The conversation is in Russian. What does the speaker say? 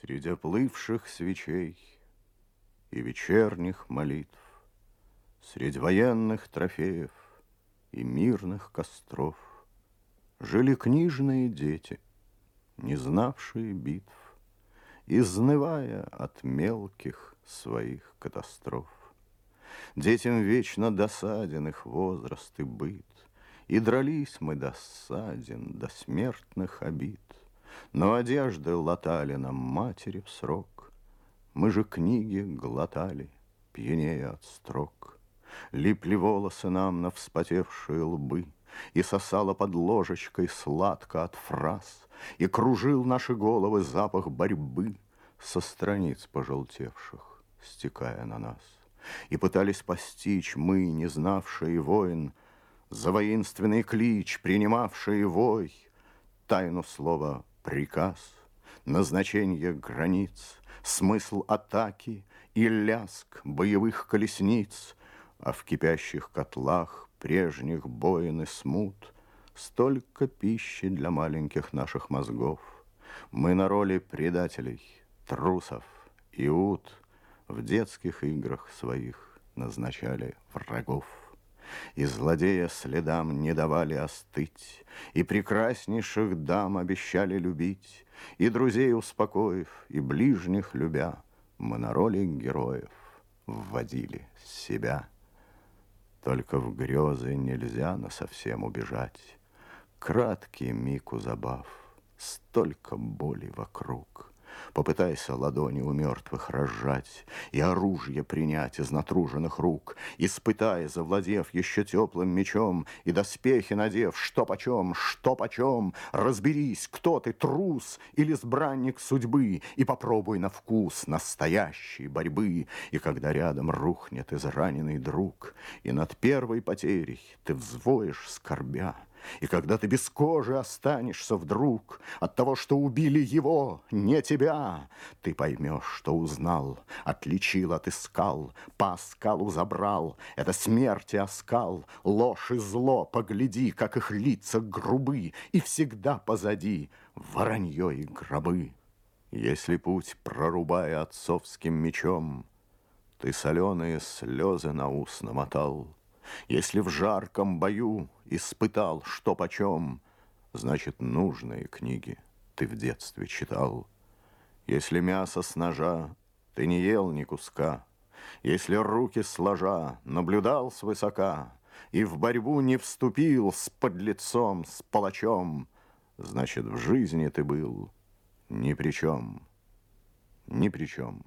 Среди плывших свечей и вечерних молитв, Средь военных трофеев и мирных костров Жили книжные дети, не знавшие битв, Изнывая от мелких своих катастроф. Детям вечно досаден их возраст и быт, И дрались мы досаден до смертных обид. Но одежды латали нам матери в срок, Мы же книги глотали, пьянее от строк. Липли волосы нам на вспотевшие лбы, И сосала под ложечкой сладко от фраз, И кружил наши головы запах борьбы Со страниц пожелтевших, стекая на нас. И пытались постичь мы, не знавшие войн, За воинственный клич, принимавшие вой, Тайну слова приказ, назначение границ, смысл атаки и ляск боевых колесниц, а в кипящих котлах прежних боин и смут столько пищи для маленьких наших мозгов. Мы на роли предателей, трусов, иуд в детских играх своих назначали врагов. И злодея следам не давали остыть, И прекраснейших дам обещали любить, И друзей успокоив, и ближних любя, Мы на роли героев вводили себя. Только в грезы нельзя на совсем убежать, Краткий миг у забав, столько боли вокруг — Попытайся ладони у мертвых разжать И оружие принять из натруженных рук, Испытай, завладев еще теплым мечом, И доспехи надев, что почем, что почем, Разберись, кто ты, трус или сбранник судьбы, И попробуй на вкус настоящей борьбы. И когда рядом рухнет израненный друг, И над первой потерей ты взвоишь скорбя, и когда ты без кожи останешься вдруг От того, что убили его, не тебя, Ты поймешь, что узнал, отличил, отыскал, По оскалу забрал, это смерть и оскал, Ложь и зло, погляди, как их лица грубы, И всегда позади воронье и гробы. Если путь, прорубая отцовским мечом, Ты соленые слезы на ус намотал, если в жарком бою испытал, что почем, Значит, нужные книги ты в детстве читал. Если мясо с ножа ты не ел ни куска, Если руки сложа наблюдал свысока И в борьбу не вступил с подлецом, с палачом, Значит, в жизни ты был ни при чем, ни при чем.